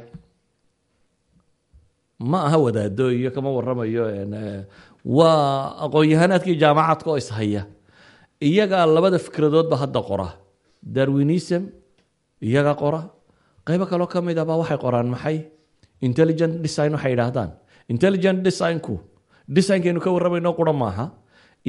Ma aha wadaado iyo kama waramayo waa aqoon-yahanaadkii jaamacadka oo ishaya iyagaa labada fikradoodba hadda qora. Darwinism iyaga qora. Qaybo kaloo ka mid ahba waxay qoraan maxay intelligent design waxay idhaahdaan intelligent designku designkaynu ka warramayno qura maaha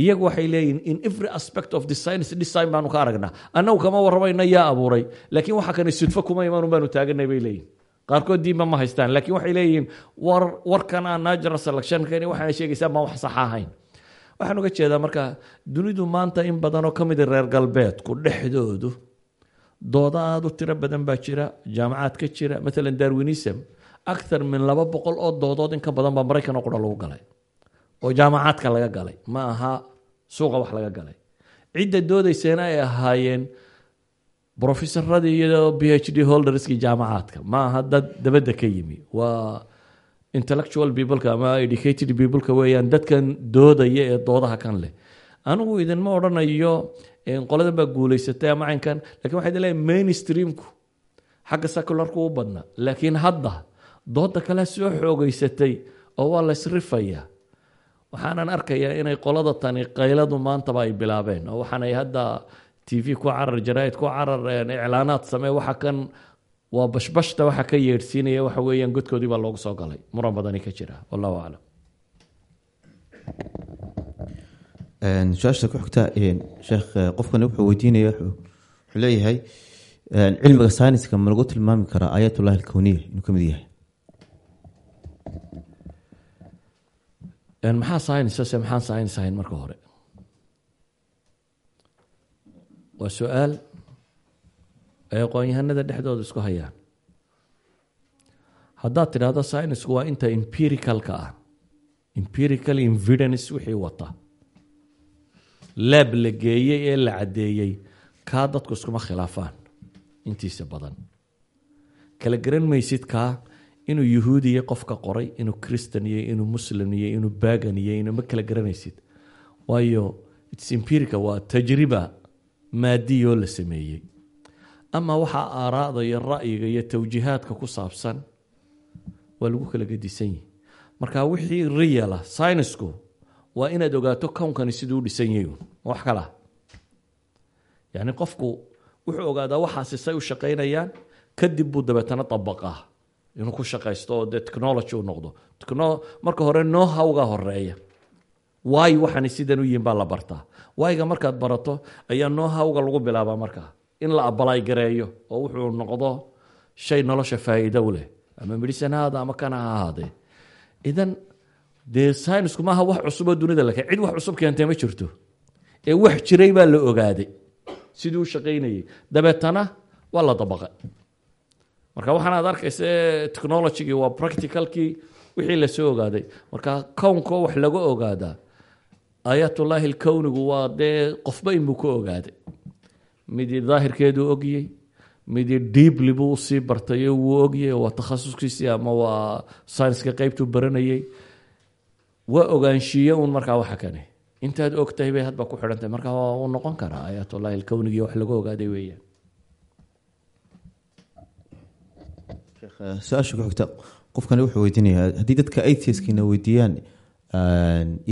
iyagu waxay leeyihiin in every aspect of the science design baanu ka aragnaa. Annagu kama warramayno yaa abuuray. Laakiin waxa kani sidfo kuma imaan baanu taaganay bay leeyihiin qaarkood diinba ma haystaan. Laakiin waxay leeyihiin war warkan aan natural selectionkani waxaana sheegaysaa baan wax saxa ahayn. Waxaan uga jeedaa marka dunidu maanta in badanoo ka mida reer galbeedku dhexdoodu dooda aada u tiro badan baa jira jaamacaad ka jira. Maalan darwinism acthar min laba boqol oo doodood in ka badan baa maraykan oo qura lagu galay. oo jaamacaadka laga galay. ma aha suuqa wax laga galay. cidda doodayseena ay ahaayeen professoradii iyo b h d holderskii jaamacaadka. ma aha dad dabadda ka yimi. waa intellectual peopleka ama educated peopleka weeyaan dadkan doodaya ee doodaha kan leh. anigu idinma odhanayo qoladan baa guulaysatay ama caynkan laakiin waxay leeyahay mainstreamku. xagga secularku u badna laakiin hadda dooda kale soo xoogeysatay oo waa la isrifaya. Waxaanan arkayaa inay qolada tani qayladu maantaba ay bilaabeen oo waxaanay hadda t v ku carar jaraaid ku carar iclaanaad samee waxa kan waa bashbashta waxa ka yeedhsiinaya waxa weeyaan godkoodii baa loogu soo galay. Muran badani ka jira wallahu aclam su'aasha ku xigta sheekh qofkani wuxuu weydiinaya wuxuu leeyahay cilmiga sayniska ma lagu tilmaami karaa aayatullahi alkowniya inuu ka mid yahay maxaa science maxaan science ahayn marka hore? Waa su'aal ay aqoon-yahanada dhexdooda isku hayaan. Haddaad tidhaahdo scienceku waa inta empiricalka ah. Empirical evidence wixii wata. Laab la geeyey ee la caddeeyey kaa dadku iskuma khilaafaan intiisa badan. Kala garan maysid inuu yuhuudiya qofka qoray inuu christan iyo inuu muslim iyo inuu bagan iyo inuu ma kala garanaysid. Waayo its empirical waa tajriba maadiyoo la sameeyey. Ama waxaa aaraada iyo ra'yiga iyo towjihaadka ku saabsan waa lagu kala gedisan yihi marka wixii reala synisku waa inaad ogaato kownkani siduu dhisan yahi wax kala. Yani qofku wuxuu ogaadaa waxaasi say u shaqaynayaan kadib buu dabeetana dabaqaa inuu ku shaqaysto oo dee technology u noqdo. Marka hore noo hawga horreeya waay waxaani sidan u yihiin baa la bartaa. Waayga markaad barato ayaa noo hawga lagu bilaabaa markaa in la abalay gareeyo oo wuxuu noqdo shay nolosha faa'iido u leh. Ama medicine ha ahaada ama kana ha ahaadee. Idan dee synisku maaha wax cusuboo dunida la cid wax cusub keentay ma jirto. Ee wax jiray baa la ogaaday. Siduu shaqaynayay. Dabeetana waa la dabaqay marka waxaan aad arkaysa technologygii waa practicalkii wixii la soo ogaaday. Marka kownko wax laga ogaadaa aayaatullaahi alkownigu waa dee qofba inbuu ka ogaaday. Mid daahirkeeduu ogiyey midi deeply buu u sii bartay oo wuu ogyay waa takhasuskiisii ama waa scienska qeybtuu baranayay. Waa ogaanshiiye un markaa waxa kane intaad og bay hadba ku xidhantahay markaa waa uu noqon karaa aayaatullahi alkownigiiyo wax lagu ogaaday weeyaan su'aasha ku xigta qofkani wuxuu weydiinayaa haddii dadka atheiskina weydiiyaan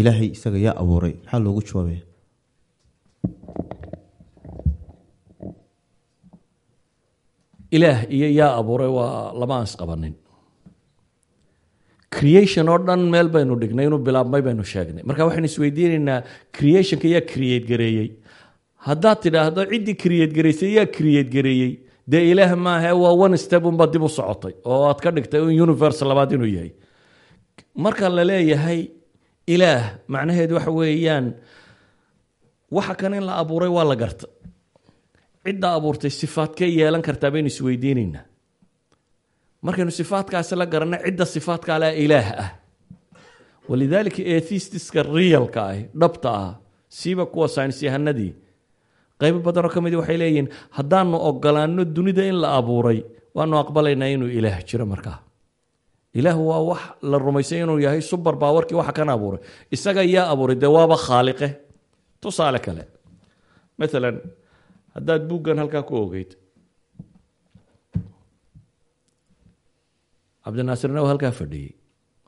ilaahay isaga yaa abuuray maxaa loogu jawaabaya ilaah iyo yaa abuuray waa lama aan isqabanin creation oo dhan meel baynu dhignay inuu bilaabmay baynu sheegnay marka waxaynu isweydiinaynaa creationka yaa create gareeyey haddaad tidhaahdo ciddii create gareysay yaa create gareeyey dee ilaah maahe waa one step unba dib u socotay oo aad ka dhigtay un universe labaad inuu yahay. Marka la leeyahay ilaah macnaheedu waxa weeyaan waxa kan in la abuuray waa la garta cidda abuurtay sifaadkay yeelan kartaa baynu isweydiinaynaa markaynu sifaadkaasi la garanno cidda sifaadkaa leh ilaah ah. Walidaalika atheistiska realka ah dhabta ah siiba kuwa saynis yahanadii qaybo badanoo ka midi waxay leeyihiin haddaanu ogolaano dunida in la abuuray waanu aqbalaynaa inuu ilaah jiro markaa. Ilaah waa wax la rumaysay inuu yahay subar baawarkii waxa kan abuuray. Isaga yaa abuuray dee waaba khaaliqe? Tusaale kale maalan haddaad buuggan halkaa ku ogeyd cabdinaasirna waa halkaa fadhiyey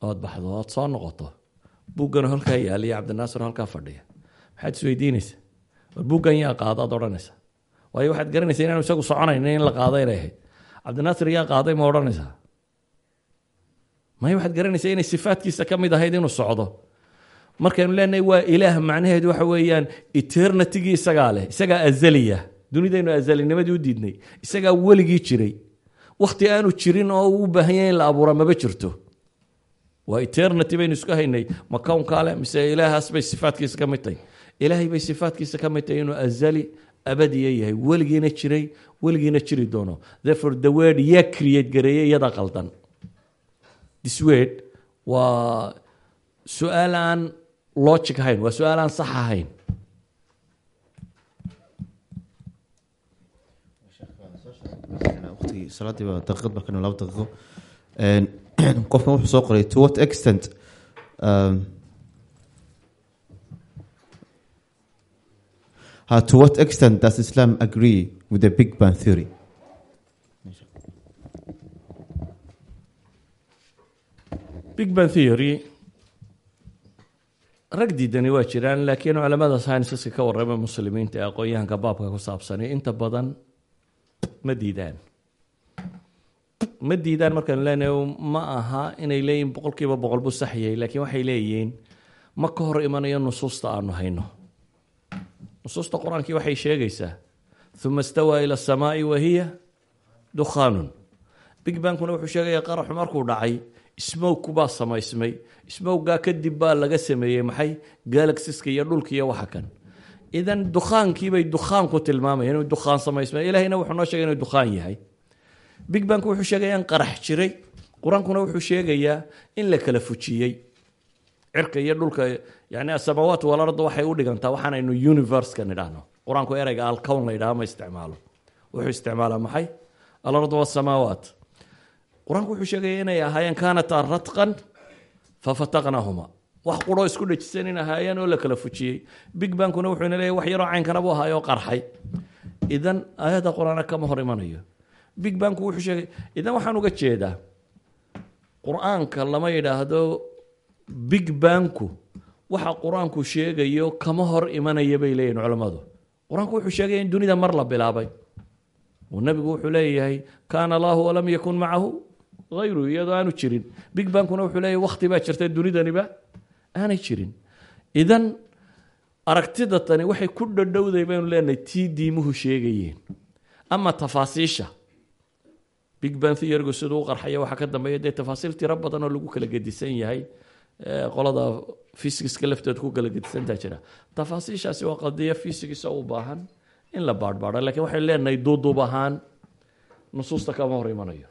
ood baxdo ood soo noqoto buuggan halkaa yaaliya cabdinaasir halkaa fadhiya. Maxaad isweydiinaysaa? war buuggan yaa qaada ad odhanaysaa waayo waxaad garanaysaa inaanu isagu soconayn in la qaaday inay ahayd yaa qaaday ma odhanaysaa? Maya waxaad garanaysaa inay sifaadkiisa ka mid ahayd inuu socdo? Markaynu leenahay waa ilaah macnaheedu waxa weeyaan eternitygii isagaa leh isagaa azaliya. Dunidaynu azalinimadii u diidnay isagaa weligii jiray. Wakti aanu jirin oo uu baahan yahay in la abuura maba jirto. Waa eternity baynu isku haynay ma kownkaa leh mise ilaahaas bay sifaadkiisa ka mid tahay ilaahay bay sifaadkiisa ka mid tahay inuu azali abadiya yahay. Weligiina jiray weligiina jiri doono. Therefore the word yaa create gareeyay iyada qaldan. This word waa su'aal aan logic ahayn waa su'aal aan sax ahayn. Salaadiiba daqiiqad baa ka laba daqiiqo <clears throat> qofkan wuxuu soo qoray to what extent um, uh, to what extent does Islam agree with the Big Bang theory? big bang theory rag diidani waa jiraan laakiin culamada scienceska ka warrama muslimiinta ee aqoon-yahanka baabka ku saabsani inta badan ma diidaan ma diidaan markaanu leenahay ma aha inay leeyihiin boqol kiiba boqol buu sax yahay laakiin waxay leeyihiin ma ka hor imanayo nusuusta aanu hayno nusuusta qur'aankii waxay sheegaysaa uma istawaa ila asamaai wahiya dukhaanun. Big bankuna wuxuu sheegayaa qaraxu markuu dhacay smowku baa samaysmay smowgaa kadib baa laga sameeyey maxay galaxiska iyo dhulka iyo waxa kan. Idan dukhaankiibay dukhaanku tilmaamayeen inuu dukhaan samaysmay. Ilahayna wuxuu noo sheegay inuu dukhaan yahay. Big bank wuxuu sheegayaa in qarax jiray. Qur'aankuna wuxuu sheegayaa in la kala fujiyey cirka iyo dhulka yani asamaawaat walarda waxay u dhigantaa waxaanaynu universe-ka nidhaahno. Qur'aanku ereyga alkown la yidhaha ma isticmaalo. Wuxuu isticmaalaa maxay? Alard wasamaawaat qur'aanku wuxuu sheegaya inay ahaayeen kaanata ratqan fafataqnahuma wax quroo isku dhejisan in ahaayeen oo la kala fujiyey. Big bankuna wuxuu ina wax yaroo caynkana buu ahaayoo qarxay. Idan aayadda qur'aana kama hor imanayo. Big banku wuxuu sheegay idan waxaan uga jeedaa qur'aanka lama yidhaahdo big banku waxa qur'aanku sheegayo kama hor imanaya bay leeyihiin culammadu qur'aanku wuxuu sheegaya in dunida mar la bilaabay. Oo nabigu wuxuu leeyahay kaana allahu walam yakun macahu hayru iyadoo aanu jirin. Big bankuna wuxuu leeyahay wakti baa jirta dunidaniba aanay jirin. Idan aragtida tani waxay ku dhadhowday baynu leenahay tii diimuhu sheegayeen ama tafaasiisha. Big ban theorygu siduu u qarxaya waxaa ka dambeeya dee tafaasiil tiro badan oo lagu kala gedisan yahay qolada fysiska lafteeda ku kala gedisantaa jira. Tafaasiishaasi waa qadiya fysigisa u baahan in la baadhbaadho lakiin waxaynu leenahay duuduub ahaan nusuusta kama hor imanayo